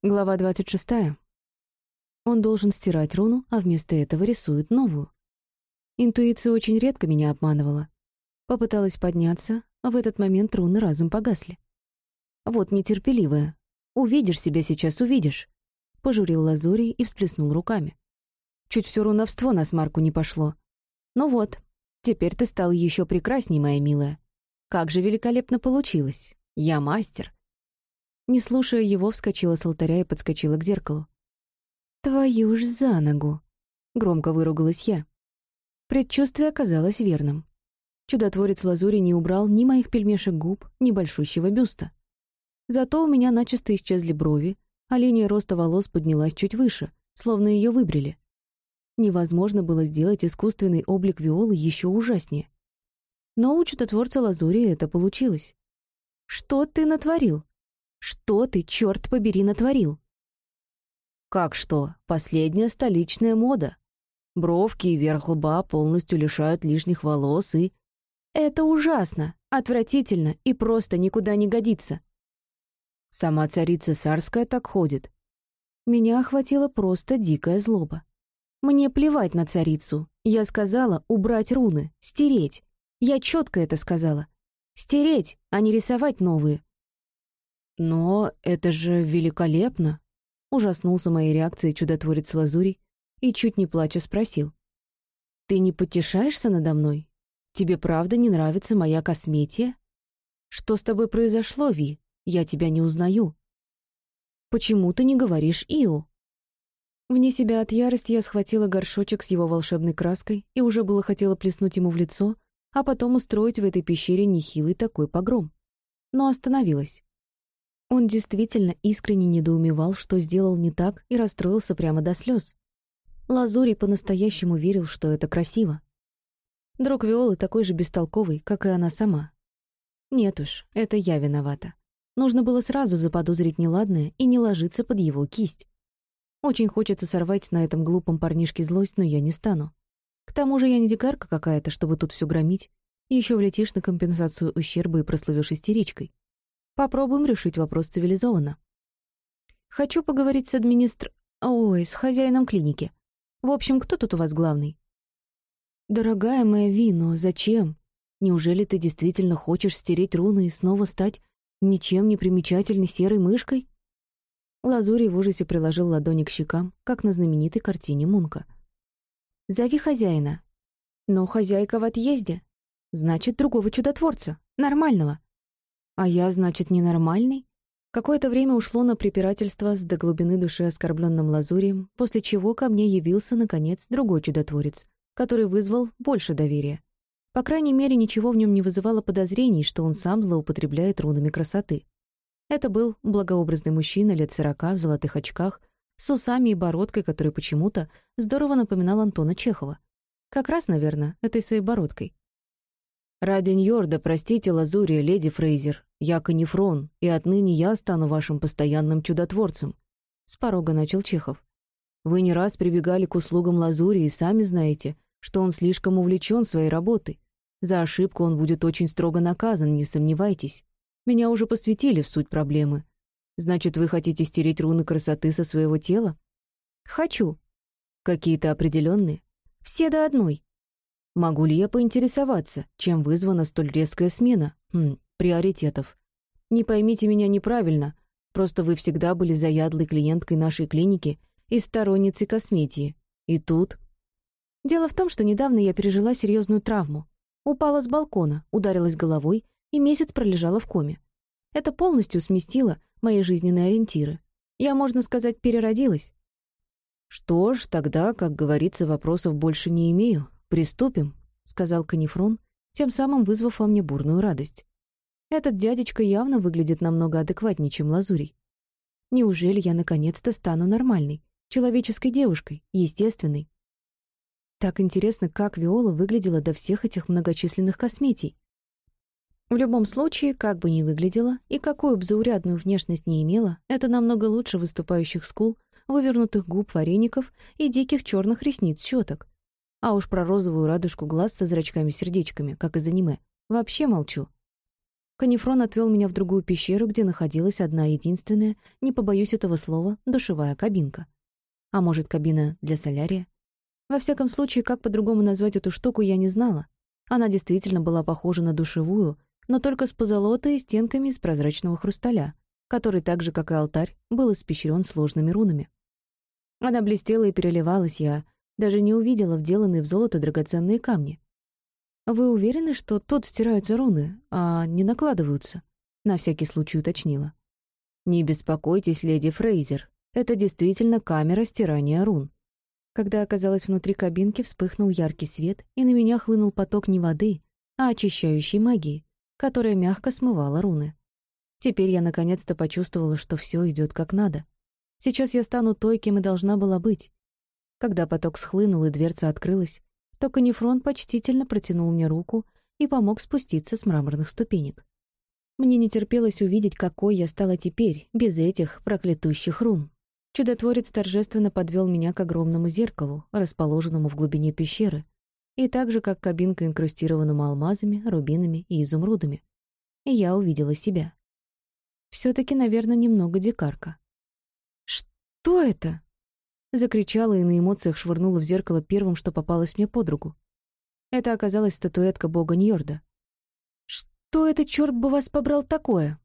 Глава 26. Он должен стирать руну, а вместо этого рисует новую. Интуиция очень редко меня обманывала. Попыталась подняться, а в этот момент руны разом погасли. «Вот нетерпеливая. Увидишь себя сейчас, увидишь», — пожурил Лазурий и всплеснул руками. Чуть все руновство на смарку не пошло. «Ну вот, теперь ты стала еще прекрасней, моя милая. Как же великолепно получилось. Я мастер». Не слушая его, вскочила с алтаря и подскочила к зеркалу. «Твою ж за ногу!» — громко выругалась я. Предчувствие оказалось верным. Чудотворец Лазури не убрал ни моих пельмешек губ, ни большущего бюста. Зато у меня начисто исчезли брови, а линия роста волос поднялась чуть выше, словно ее выбрили. Невозможно было сделать искусственный облик Виолы еще ужаснее. Но у чудотворца Лазури это получилось. «Что ты натворил?» Что ты, черт побери, натворил? Как что? Последняя столичная мода. Бровки и верх лба полностью лишают лишних волос и... Это ужасно, отвратительно и просто никуда не годится. Сама царица царская так ходит. Меня охватила просто дикая злоба. Мне плевать на царицу. Я сказала убрать руны, стереть. Я четко это сказала. Стереть, а не рисовать новые. «Но это же великолепно!» Ужаснулся моей реакцией чудотворец Лазурий и, чуть не плача, спросил. «Ты не потешаешься надо мной? Тебе правда не нравится моя косметия? Что с тобой произошло, Ви? Я тебя не узнаю. Почему ты не говоришь Ио?» Вне себя от ярости я схватила горшочек с его волшебной краской и уже было хотела плеснуть ему в лицо, а потом устроить в этой пещере нехилый такой погром. Но остановилась. Он действительно искренне недоумевал, что сделал не так, и расстроился прямо до слез. Лазурий по-настоящему верил, что это красиво. Друг Виолы такой же бестолковый, как и она сама. Нет уж, это я виновата. Нужно было сразу заподозрить неладное и не ложиться под его кисть. Очень хочется сорвать на этом глупом парнишке злость, но я не стану. К тому же я не дикарка какая-то, чтобы тут все громить. Еще влетишь на компенсацию ущерба и прослывешь истеричкой. Попробуем решить вопрос цивилизованно. Хочу поговорить с администр... Ой, с хозяином клиники. В общем, кто тут у вас главный? Дорогая моя Ви, но зачем? Неужели ты действительно хочешь стереть руны и снова стать ничем не примечательной серой мышкой? Лазурий в ужасе приложил ладони к щекам, как на знаменитой картине Мунка. «Зови хозяина». «Но хозяйка в отъезде. Значит, другого чудотворца. Нормального. А я, значит, ненормальный? Какое-то время ушло на препирательство с до глубины души оскорбленным лазурием, после чего ко мне явился, наконец, другой чудотворец, который вызвал больше доверия. По крайней мере, ничего в нем не вызывало подозрений, что он сам злоупотребляет рунами красоты. Это был благообразный мужчина лет сорока в золотых очках, с усами и бородкой, который почему-то здорово напоминал Антона Чехова. Как раз, наверное, этой своей бородкой. «Ради Ньорда, простите, Лазурия, леди Фрейзер, я Канифрон, и отныне я стану вашим постоянным чудотворцем», — с порога начал Чехов. «Вы не раз прибегали к услугам Лазури и сами знаете, что он слишком увлечен своей работой. За ошибку он будет очень строго наказан, не сомневайтесь. Меня уже посвятили в суть проблемы. Значит, вы хотите стереть руны красоты со своего тела?» «Хочу». «Какие-то определенные?» «Все до одной», Могу ли я поинтересоваться, чем вызвана столь резкая смена хм, приоритетов? Не поймите меня неправильно, просто вы всегда были заядлой клиенткой нашей клиники и сторонницей косметии. И тут... Дело в том, что недавно я пережила серьезную травму. Упала с балкона, ударилась головой и месяц пролежала в коме. Это полностью сместило мои жизненные ориентиры. Я, можно сказать, переродилась. Что ж, тогда, как говорится, вопросов больше не имею. «Приступим», — сказал Канифрон, тем самым вызвав во мне бурную радость. «Этот дядечка явно выглядит намного адекватнее, чем Лазурий. Неужели я наконец-то стану нормальной, человеческой девушкой, естественной?» Так интересно, как Виола выглядела до всех этих многочисленных косметий. В любом случае, как бы ни выглядела и какую бы заурядную внешность не имела, это намного лучше выступающих скул, вывернутых губ вареников и диких черных ресниц щеток. А уж про розовую радужку глаз со зрачками-сердечками, как из аниме, вообще молчу. Канифрон отвел меня в другую пещеру, где находилась одна единственная, не побоюсь этого слова, душевая кабинка. А может, кабина для солярия? Во всяком случае, как по-другому назвать эту штуку, я не знала. Она действительно была похожа на душевую, но только с позолотой и стенками из прозрачного хрусталя, который так же, как и алтарь, был испещрен сложными рунами. Она блестела и переливалась, я даже не увидела вделанные в золото драгоценные камни. «Вы уверены, что тут стираются руны, а не накладываются?» — на всякий случай уточнила. «Не беспокойтесь, леди Фрейзер. Это действительно камера стирания рун». Когда оказалась внутри кабинки, вспыхнул яркий свет, и на меня хлынул поток не воды, а очищающей магии, которая мягко смывала руны. Теперь я наконец-то почувствовала, что все идет как надо. Сейчас я стану той, кем и должна была быть. Когда поток схлынул и дверца открылась, то Канифрон почтительно протянул мне руку и помог спуститься с мраморных ступенек. Мне не терпелось увидеть, какой я стала теперь, без этих проклятущих рун. Чудотворец торжественно подвел меня к огромному зеркалу, расположенному в глубине пещеры, и так же, как кабинка, инкрустированному алмазами, рубинами и изумрудами. И я увидела себя. все таки наверное, немного дикарка. «Что это?» Закричала и на эмоциях швырнула в зеркало первым, что попалось мне под руку. Это оказалась статуэтка бога Ньорда. «Что это, черт бы вас побрал такое?»